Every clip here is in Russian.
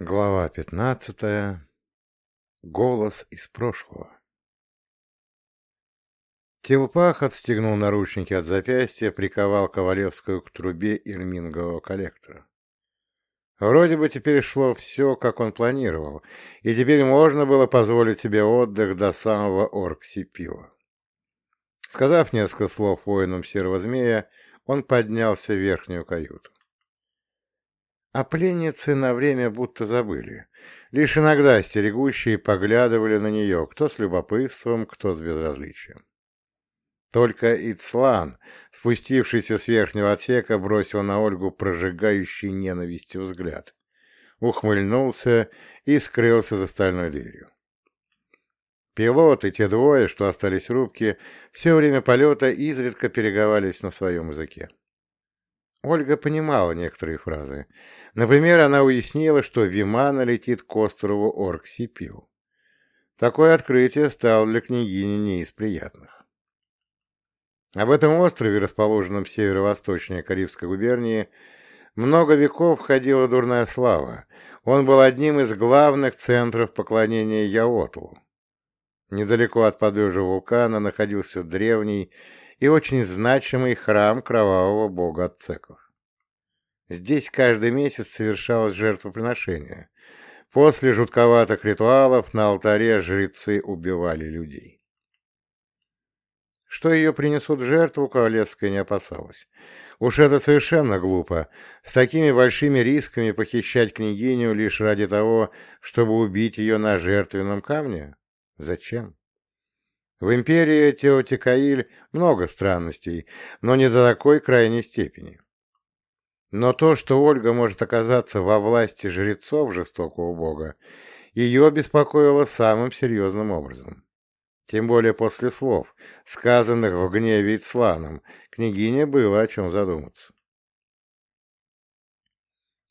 Глава пятнадцатая. Голос из прошлого. Телпах отстегнул наручники от запястья, приковал Ковалевскую к трубе ирмингового коллектора. Вроде бы теперь шло все, как он планировал, и теперь можно было позволить себе отдых до самого Орксипила. Сказав несколько слов воинам серого змея, он поднялся в верхнюю каюту. А пленницы на время будто забыли. Лишь иногда стерегущие поглядывали на нее, кто с любопытством, кто с безразличием. Только Ицлан, спустившийся с верхнего отсека, бросил на Ольгу прожигающий ненавистью взгляд, ухмыльнулся и скрылся за стальной дверью. Пилот и те двое, что остались в рубке, все время полета изредка переговаривались на своем языке. Ольга понимала некоторые фразы. Например, она уяснила, что Вимана летит к острову Орксипил. Такое открытие стало для княгини не из приятных. Об этом острове, расположенном северо-восточнее Карибской губернии, много веков ходила дурная слава. Он был одним из главных центров поклонения Яотлу. Недалеко от подножия вулкана находился древний и очень значимый храм кровавого бога Ацеков. Здесь каждый месяц совершалось жертвоприношение. После жутковатых ритуалов на алтаре жрецы убивали людей. Что ее принесут в жертву, Ковалевская не опасалась. Уж это совершенно глупо. С такими большими рисками похищать княгиню лишь ради того, чтобы убить ее на жертвенном камне? Зачем? В империи Теотикаиль много странностей, но не до такой крайней степени. Но то, что Ольга может оказаться во власти жрецов жестокого бога, ее беспокоило самым серьезным образом. Тем более после слов, сказанных в гневе Ицланом, княгине было о чем задуматься.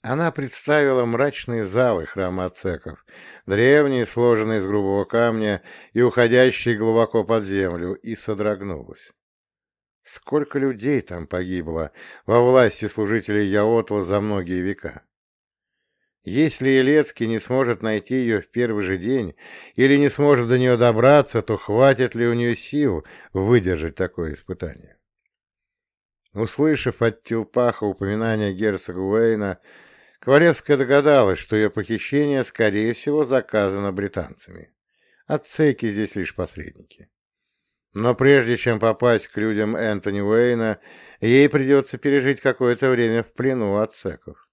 Она представила мрачные залы храма Ацеков, древние, сложенные из грубого камня и уходящие глубоко под землю, и содрогнулась. Сколько людей там погибло во власти служителей Яотла за многие века? Если Елецкий не сможет найти ее в первый же день или не сможет до нее добраться, то хватит ли у нее сил выдержать такое испытание? Услышав от Тилпаха упоминание герцога Уэйна, Ковалевская догадалась, что ее похищение, скорее всего, заказано британцами. Отцеки здесь лишь посредники. Но прежде чем попасть к людям Энтони Уэйна, ей придется пережить какое-то время в плену отцеков.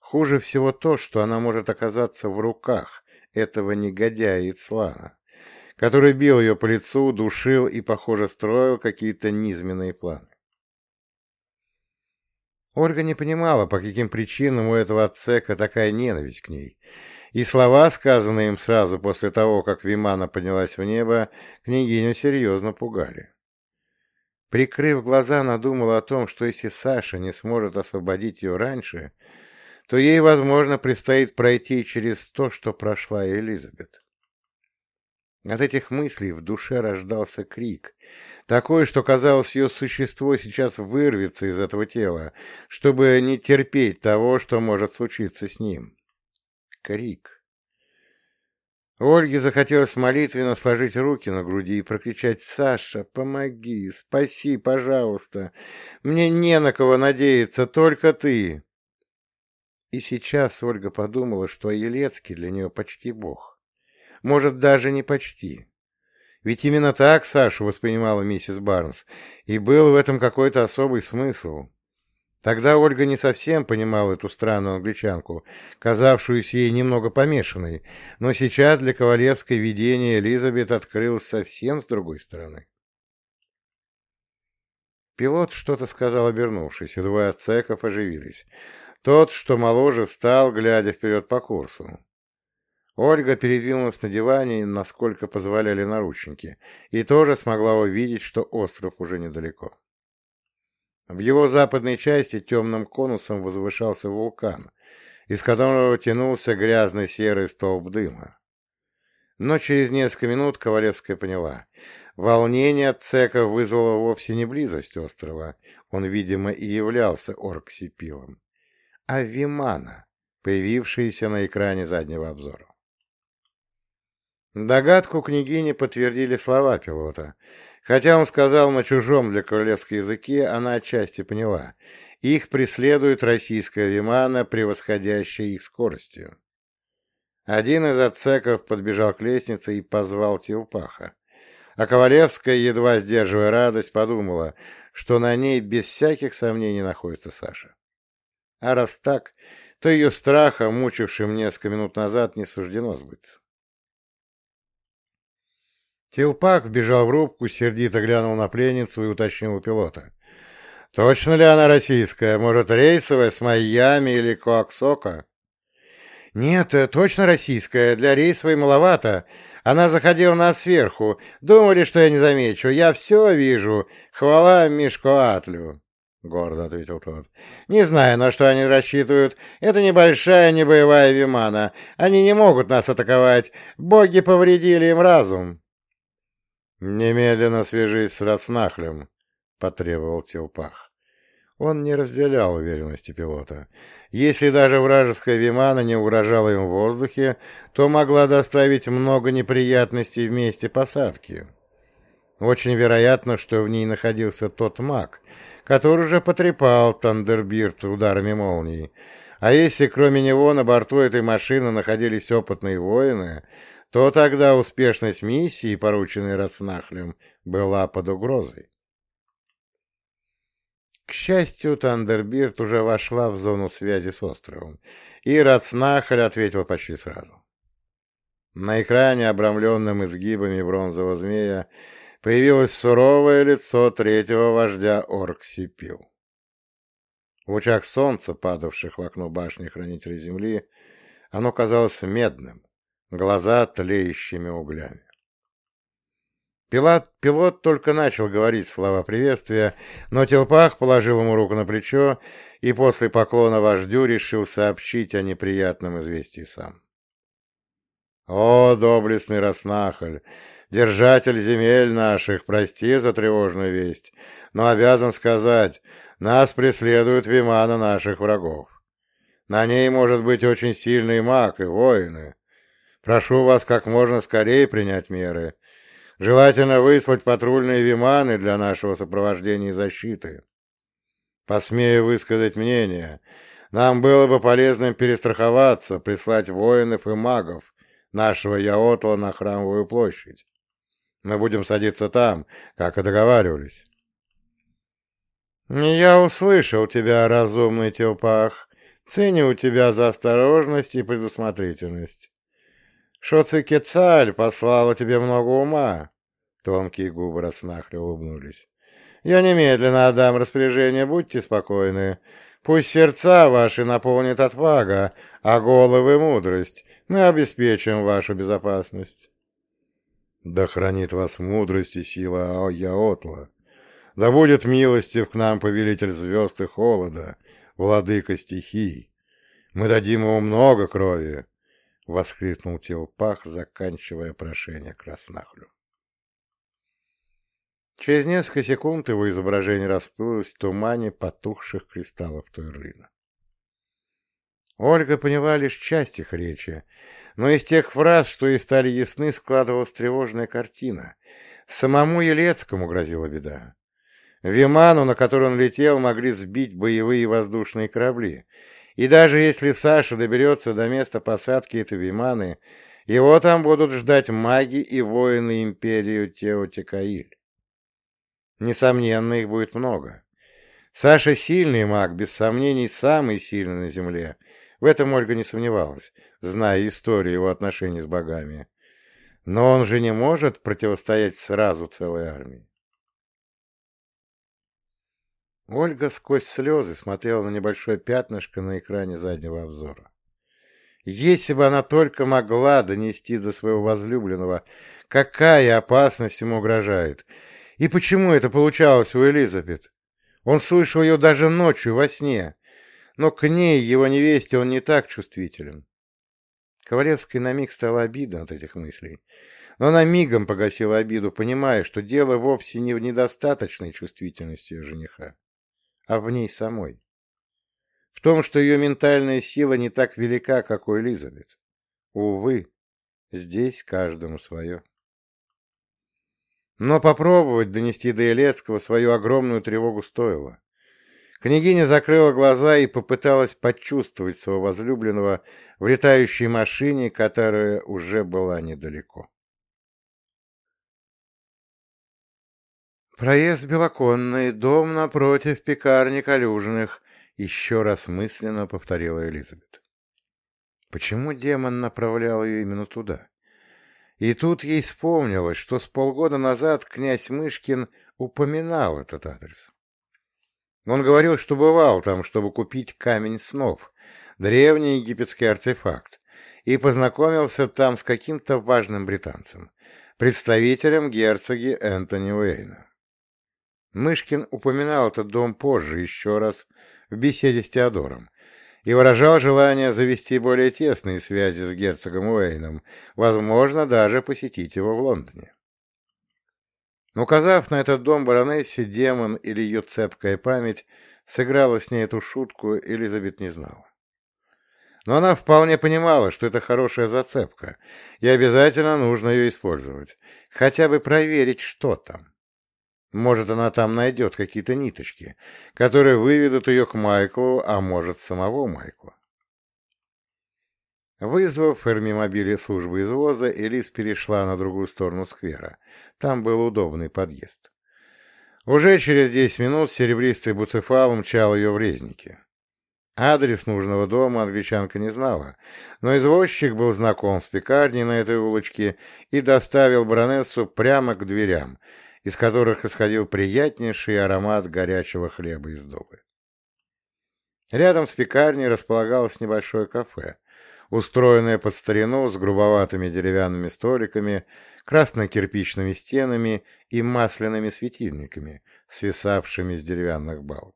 Хуже всего то, что она может оказаться в руках этого негодяя Ицлана, который бил ее по лицу, душил и, похоже, строил какие-то низменные планы. Ольга не понимала, по каким причинам у этого отцека такая ненависть к ней, и слова, сказанные им сразу после того, как Вимана поднялась в небо, княгиню серьезно пугали. Прикрыв глаза, она думала о том, что если Саша не сможет освободить ее раньше, то ей, возможно, предстоит пройти через то, что прошла Элизабет. От этих мыслей в душе рождался крик, такой, что, казалось, ее существо сейчас вырвется из этого тела, чтобы не терпеть того, что может случиться с ним. Крик. Ольге захотелось молитвенно сложить руки на груди и прокричать «Саша, помоги, спаси, пожалуйста! Мне не на кого надеяться, только ты!» И сейчас Ольга подумала, что Елецкий для нее почти бог. Может, даже не почти. Ведь именно так Сашу воспринимала миссис Барнс, и был в этом какой-то особый смысл. Тогда Ольга не совсем понимала эту странную англичанку, казавшуюся ей немного помешанной, но сейчас для Ковалевской видение Элизабет открылось совсем с другой стороны. Пилот что-то сказал, обернувшись, и двое отцеков оживились. Тот, что моложе, встал, глядя вперед по курсу. Ольга передвинулась на диване, насколько позволяли наручники, и тоже смогла увидеть, что остров уже недалеко. В его западной части темным конусом возвышался вулкан, из которого тянулся грязный серый столб дыма. Но через несколько минут Ковалевская поняла. Волнение от цека вызвало вовсе не близость острова, он, видимо, и являлся орксипилом, а Вимана, появившиеся на экране заднего обзора. Догадку княгини подтвердили слова пилота. Хотя он сказал на чужом для королевском языке, она отчасти поняла. Их преследует российская Вимана, превосходящая их скоростью. Один из отцеков подбежал к лестнице и позвал Тилпаха. А Ковалевская, едва сдерживая радость, подумала, что на ней без всяких сомнений находится Саша. А раз так, то ее страха, мучившим несколько минут назад, не суждено сбыться. Тилпак вбежал в рубку, сердито глянул на пленницу и уточнил у пилота. «Точно ли она российская? Может, рейсовая с Майами или Коаксока?» «Нет, точно российская. Для рейсовой маловато. Она заходила нас сверху. Думали, что я не замечу. Я все вижу. Хвала Мишкоатлю». — гордо ответил тот. — Не знаю, на что они рассчитывают. Это небольшая небоевая вимана. Они не могут нас атаковать. Боги повредили им разум. — Немедленно свяжись с Рацнахлем, — потребовал Телпах. Он не разделял уверенности пилота. Если даже вражеская вимана не угрожала им в воздухе, то могла доставить много неприятностей в месте посадки. Очень вероятно, что в ней находился тот маг — который уже потрепал Тандербирт ударами молний. А если кроме него на борту этой машины находились опытные воины, то тогда успешность миссии, порученной Рацнахлем, была под угрозой. К счастью, Тандербирт уже вошла в зону связи с островом, и Рацнахль ответил почти сразу. На экране, обрамленном изгибами бронзового змея, появилось суровое лицо третьего вождя Орксипил. В лучах солнца, падавших в окно башни Хранителя Земли, оно казалось медным, глаза тлеющими углями. Пилот, пилот только начал говорить слова приветствия, но Телпах положил ему руку на плечо и после поклона вождю решил сообщить о неприятном известии сам. «О, доблестный Роснахаль! Держатель земель наших, прости за тревожную весть, но обязан сказать, нас преследуют вимана наших врагов. На ней может быть очень сильный маг и воины. Прошу вас как можно скорее принять меры. Желательно выслать патрульные виманы для нашего сопровождения и защиты. Посмею высказать мнение. Нам было бы полезным перестраховаться, прислать воинов и магов нашего Яотла на Храмовую площадь. Мы будем садиться там, как и договаривались. Я услышал тебя, разумный телпах. Ценю тебя за осторожность и предусмотрительность. Шоцикецаль послала тебе много ума. Тонкие губы Роснахли улыбнулись. Я немедленно отдам распоряжение, будьте спокойны. Пусть сердца ваши наполнит отвага, а головы — мудрость. Мы обеспечим вашу безопасность. Да хранит вас мудрость и сила Яотла. Да будет милостив к нам повелитель звезд и холода, владыка стихий. Мы дадим ему много крови, — воскликнул Телпах, заканчивая прошение Краснахлю. Через несколько секунд его изображение расплылось в тумане потухших кристаллов Тойрына. Ольга поняла лишь часть их речи, но из тех фраз, что ей стали ясны, складывалась тревожная картина. Самому Елецкому грозила беда. Виману, на который он летел, могли сбить боевые воздушные корабли. И даже если Саша доберется до места посадки этой Виманы, его там будут ждать маги и воины империи Теотикаиль. Несомненно, их будет много. Саша сильный маг, без сомнений, самый сильный на Земле — в этом Ольга не сомневалась, зная историю его отношений с богами. Но он же не может противостоять сразу целой армии. Ольга сквозь слезы смотрела на небольшое пятнышко на экране заднего обзора. Если бы она только могла донести до своего возлюбленного, какая опасность ему угрожает, и почему это получалось у Элизабет. Он слышал ее даже ночью во сне, но к ней, его невесте, он не так чувствителен. Ковалевской на миг стало обидно от этих мыслей, но она мигом погасила обиду, понимая, что дело вовсе не в недостаточной чувствительности жениха, а в ней самой. в том, что ее ментальная сила не так велика, как у Элизабет. Увы, здесь каждому свое. Но попробовать донести до Елецкого свою огромную тревогу стоило. Княгиня закрыла глаза и попыталась почувствовать своего возлюбленного в летающей машине, которая уже была недалеко. «Проезд Белоконный, дом напротив пекарни Калюжных», — еще раз мысленно повторила Элизабет. Почему демон направлял ее именно туда? И тут ей вспомнилось, что с полгода назад князь Мышкин упоминал этот адрес. Он говорил, что бывал там, чтобы купить камень снов, древний египетский артефакт, и познакомился там с каким-то важным британцем, представителем герцоги Энтони Уэйна. Мышкин упоминал этот дом позже еще раз в беседе с Теодором и выражал желание завести более тесные связи с герцогом Уэйном, возможно, даже посетить его в Лондоне. Указав на этот дом баронессе, демон или ее цепкая память сыграла с ней эту шутку, Элизабет не знала. Но она вполне понимала, что это хорошая зацепка, и обязательно нужно ее использовать, хотя бы проверить, что там. Может, она там найдет какие-то ниточки, которые выведут ее к Майклу, а может, самого Майкла. Вызвав фермимобили службы извоза, Элис перешла на другую сторону сквера. Там был удобный подъезд. Уже через десять минут серебристый буцефал мчал ее в резнике. Адрес нужного дома англичанка не знала, но извозчик был знаком с пекарней на этой улочке и доставил баронессу прямо к дверям, из которых исходил приятнейший аромат горячего хлеба из добы. Рядом с пекарней располагалось небольшое кафе, устроенное под старину с грубоватыми деревянными столиками, красно-кирпичными стенами и масляными светильниками, свисавшими с деревянных балок.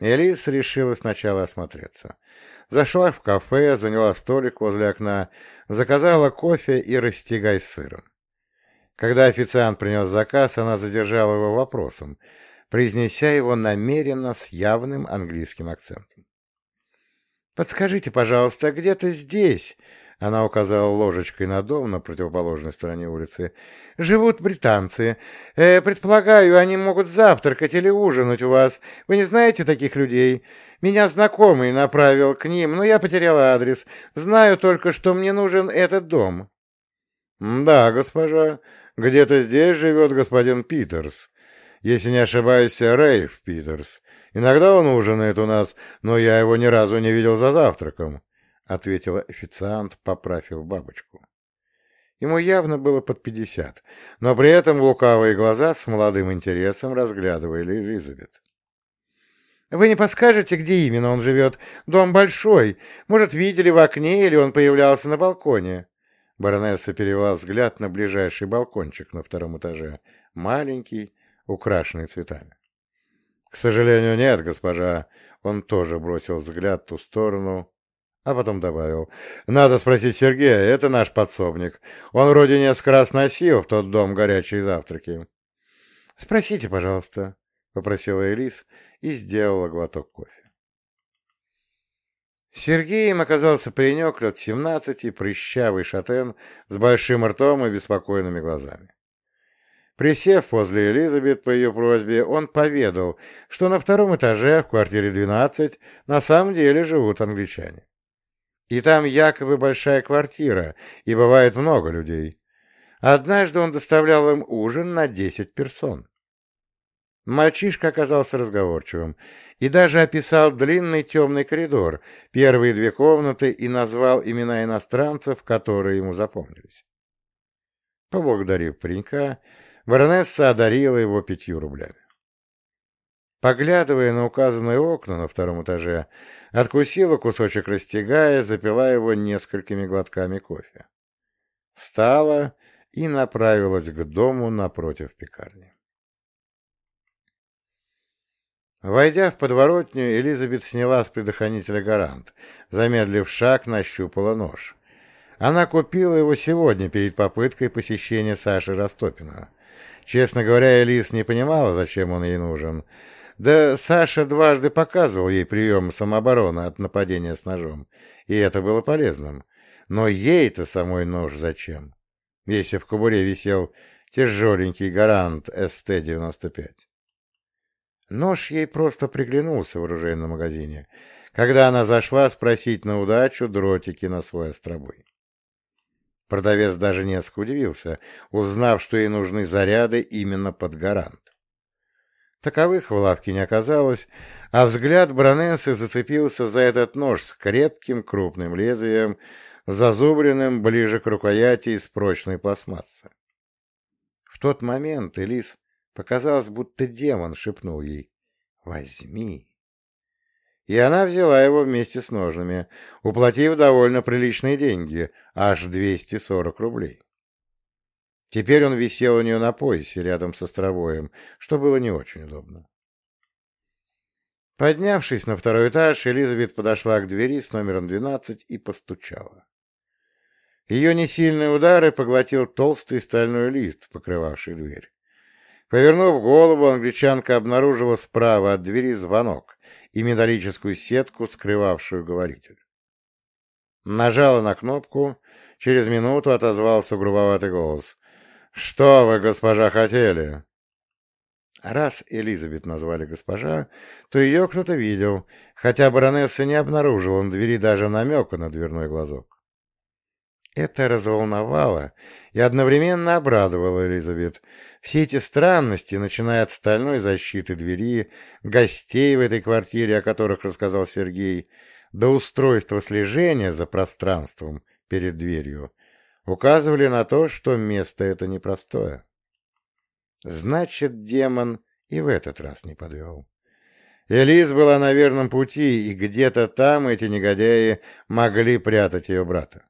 Элис решила сначала осмотреться. Зашла в кафе, заняла столик возле окна, заказала кофе и растягай с сыром. Когда официант принес заказ, она задержала его вопросом, произнеся его намеренно с явным английским акцентом. «Подскажите, пожалуйста, где-то здесь?» Она указала ложечкой на дом на противоположной стороне улицы. «Живут британцы. Э, предполагаю, они могут завтракать или ужинать у вас. Вы не знаете таких людей? Меня знакомый направил к ним, но я потеряла адрес. Знаю только, что мне нужен этот дом». «Да, госпожа, где-то здесь живет господин Питерс. Если не ошибаюсь, Рейв Питерс. Иногда он ужинает у нас, но я его ни разу не видел за завтраком», — ответила официант, поправив бабочку. Ему явно было под пятьдесят, но при этом лукавые глаза с молодым интересом разглядывали Элизабет. «Вы не подскажете, где именно он живет? Дом большой. Может, видели в окне или он появлялся на балконе?» Баронесса перевела взгляд на ближайший балкончик на втором этаже, маленький, украшенный цветами. «К сожалению, нет, госпожа». Он тоже бросил взгляд в ту сторону, а потом добавил. «Надо спросить Сергея, это наш подсобник. Он вроде несколько раз носил в тот дом горячие завтраки». «Спросите, пожалуйста», — попросила Элис и сделала глоток кофе. Сергеем оказался паренек лет семнадцати, прыщавый шатен с большим ртом и беспокойными глазами. Присев возле Элизабет по ее просьбе, он поведал, что на втором этаже в квартире 12 на самом деле живут англичане. И там якобы большая квартира, и бывает много людей. Однажды он доставлял им ужин на 10 персон. Мальчишка оказался разговорчивым и даже описал длинный темный коридор, первые две комнаты и назвал имена иностранцев, которые ему запомнились. Поблагодарив паренька, Баронесса одарила его пятью рублями. Поглядывая на указанные окна на втором этаже, откусила кусочек растягая, запила его несколькими глотками кофе. Встала и направилась к дому напротив пекарни. Войдя в подворотню, Элизабет сняла с предохранителя гарант. Замедлив шаг, нащупала нож. Она купила его сегодня перед попыткой посещения Саши Растопина. Честно говоря, Элис не понимала, зачем он ей нужен. Да Саша дважды показывал ей прием самообороны от нападения с ножом, и это было полезным. Но ей-то самой нож зачем, если в кобуре висел тяжеленький гарант СТ-95? Нож ей просто приглянулся в оружейном магазине, когда она зашла спросить на удачу дротики на свой остробой. Продавец даже несколько удивился, узнав, что ей нужны заряды именно под гарант. Таковых в лавке не оказалось, а взгляд Броненсы зацепился за этот нож с крепким крупным лезвием, зазубренным ближе к рукояти из прочной пластмассы. В тот момент Элис показалось, будто демон шепнул ей «Возьми». И она взяла его вместе с ножными, уплатив довольно приличные деньги, аж 240 рублей. Теперь он висел у нее на поясе рядом с островоем, что было не очень удобно. Поднявшись на второй этаж, Элизабет подошла к двери с номером 12 и постучала. Ее несильные удары поглотил толстый стальной лист, покрывавший дверь. Повернув голову, англичанка обнаружила справа от двери звонок и металлическую сетку, скрывавшую говоритель. Нажала на кнопку, через минуту отозвался грубоватый голос. «Что вы, госпожа, хотели?» Раз Элизабет назвали госпожа, то ее кто-то видел, хотя баронесса не обнаружила на двери даже намека на дверной глазок. Это разволновало и одновременно обрадовало Элизабет. Все эти странности, начиная от стальной защиты двери, гостей в этой квартире, о которых рассказал Сергей, до устройства слежения за пространством перед дверью, указывали на то, что место это непростое. Значит, демон и в этот раз не подвел. Элис была на верном пути, и где-то там эти негодяи могли прятать ее брата.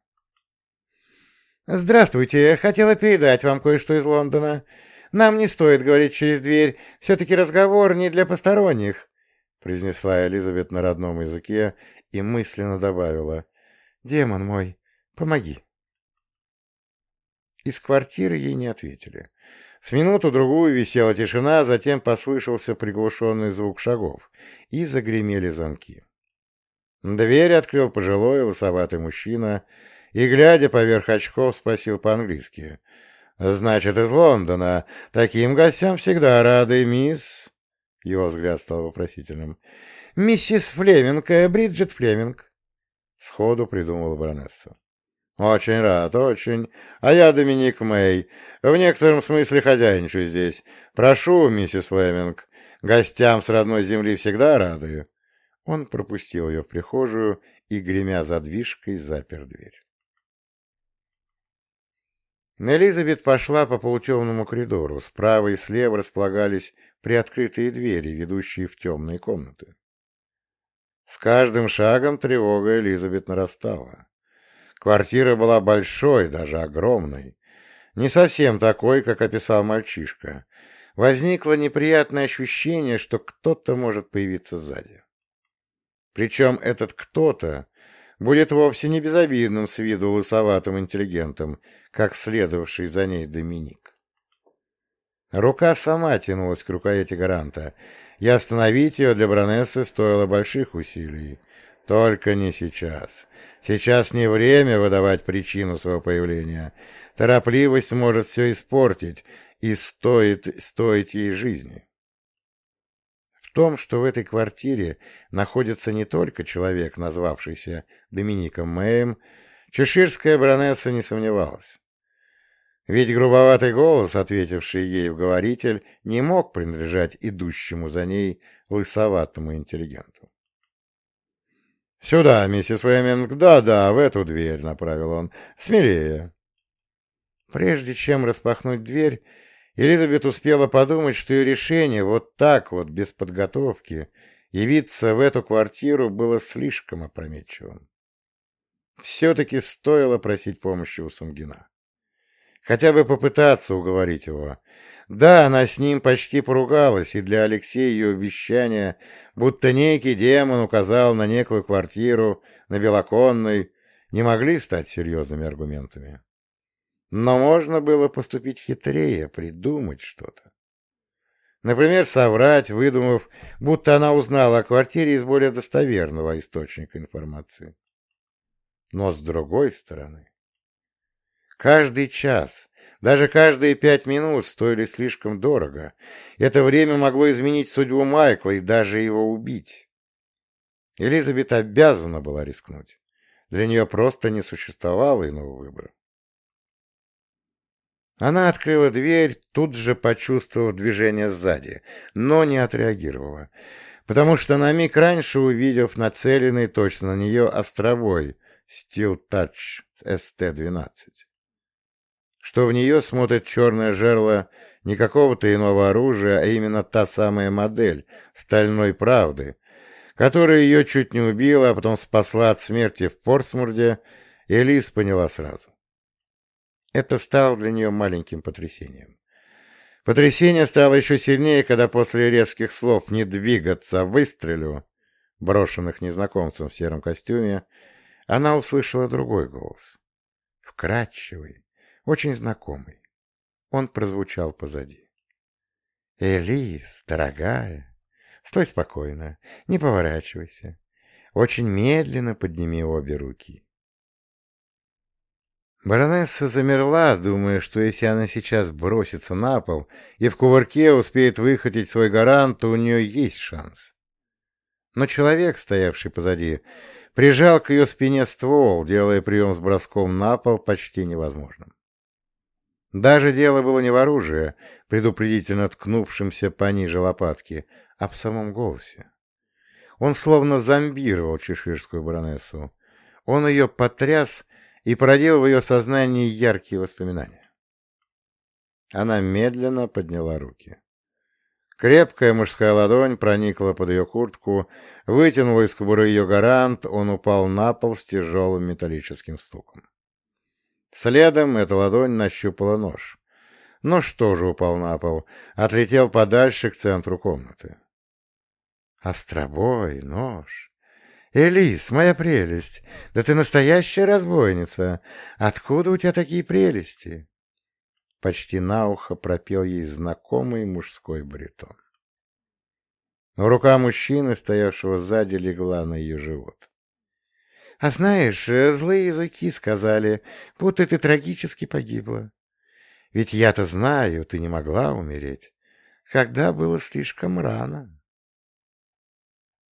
«Здравствуйте, хотела передать вам кое-что из Лондона. Нам не стоит говорить через дверь, все-таки разговор не для посторонних», произнесла Элизабет на родном языке и мысленно добавила. «Демон мой, помоги». Из квартиры ей не ответили. С минуту-другую висела тишина, затем послышался приглушенный звук шагов, и загремели замки. Дверь открыл пожилой лысоватый мужчина и, глядя поверх очков, спросил по-английски. «Значит, из Лондона. Таким гостям всегда рады, мисс...» Его взгляд стал вопросительным. «Миссис Флеминг, э, Бриджит Флеминг», — сходу придумала баронесса. «Очень рад, очень. А я Доминик Мэй. В некотором смысле хозяйничаю здесь. Прошу, миссис Флеминг. Гостям с родной земли всегда рады». Он пропустил ее в прихожую и, гремя задвижкой, запер дверь. Элизабет пошла по полутемному коридору. Справа и слева располагались приоткрытые двери, ведущие в темные комнаты. С каждым шагом тревога Элизабет нарастала. Квартира была большой, даже огромной. Не совсем такой, как описал мальчишка. Возникло неприятное ощущение, что кто-то может появиться сзади. Причем этот кто-то будет вовсе не безобидным с виду лысоватым интеллигентом, как следовавший за ней Доминик. Рука сама тянулась к рукояти гаранта, и остановить ее для Бронессы стоило больших усилий. Только не сейчас. Сейчас не время выдавать причину своего появления. Торопливость может все испортить и стоит стоить ей жизни. Том, что в этой квартире находится не только человек, назвавшийся Домиником Мэем, чеширская баронесса не сомневалась. Ведь грубоватый голос, ответивший ей в говоритель, не мог принадлежать идущему за ней лысоватому интеллигенту. «Сюда, миссис Флеминг, да-да, в эту дверь», — направил он. «Смелее». Прежде чем распахнуть дверь, Элизабет успела подумать, что ее решение вот так вот, без подготовки, явиться в эту квартиру было слишком опрометчивым. Все-таки стоило просить помощи у Самгина. Хотя бы попытаться уговорить его. Да, она с ним почти поругалась, и для Алексея ее обещание, будто некий демон указал на некую квартиру на Белоконной, не могли стать серьезными аргументами. Но можно было поступить хитрее, придумать что-то. Например, соврать, выдумав, будто она узнала о квартире из более достоверного источника информации. Но с другой стороны, каждый час, даже каждые пять минут стоили слишком дорого. Это время могло изменить судьбу Майкла и даже его убить. Элизабет обязана была рискнуть. Для нее просто не существовало иного выбора. Она открыла дверь, тут же почувствовав движение сзади, но не отреагировала, потому что на миг раньше, увидев нацеленный точно на нее островой Steel Touch ST-12, что в нее смотрит черное жерло не какого-то иного оружия, а именно та самая модель стальной правды, которая ее чуть не убила, а потом спасла от смерти в Портсмурде, Элис поняла сразу. Это стало для нее маленьким потрясением. Потрясение стало еще сильнее, когда после резких слов «не двигаться, выстрелю», брошенных незнакомцем в сером костюме, она услышала другой голос. Вкрадчивый, очень знакомый. Он прозвучал позади. «Элис, дорогая, стой спокойно, не поворачивайся. Очень медленно подними обе руки. Баронесса замерла, думая, что если она сейчас бросится на пол и в кувырке успеет выхватить свой гарант, то у нее есть шанс. Но человек, стоявший позади, прижал к ее спине ствол, делая прием с броском на пол почти невозможным. Даже дело было не в оружии, предупредительно ткнувшемся пониже лопатки, а в самом голосе. Он словно зомбировал чеширскую баронессу. Он ее потряс и породил в ее сознании яркие воспоминания. Она медленно подняла руки. Крепкая мужская ладонь проникла под ее куртку, вытянула из кобуры ее гарант, он упал на пол с тяжелым металлическим стуком. Следом эта ладонь нащупала нож. Нож тоже упал на пол, отлетел подальше к центру комнаты. Остробой, нож. «Элис, моя прелесть, да ты настоящая разбойница! Откуда у тебя такие прелести?» Почти на ухо пропел ей знакомый мужской баритон. Рука мужчины, стоявшего сзади, легла на ее живот. «А знаешь, злые языки сказали, будто ты трагически погибла. Ведь я-то знаю, ты не могла умереть, когда было слишком рано».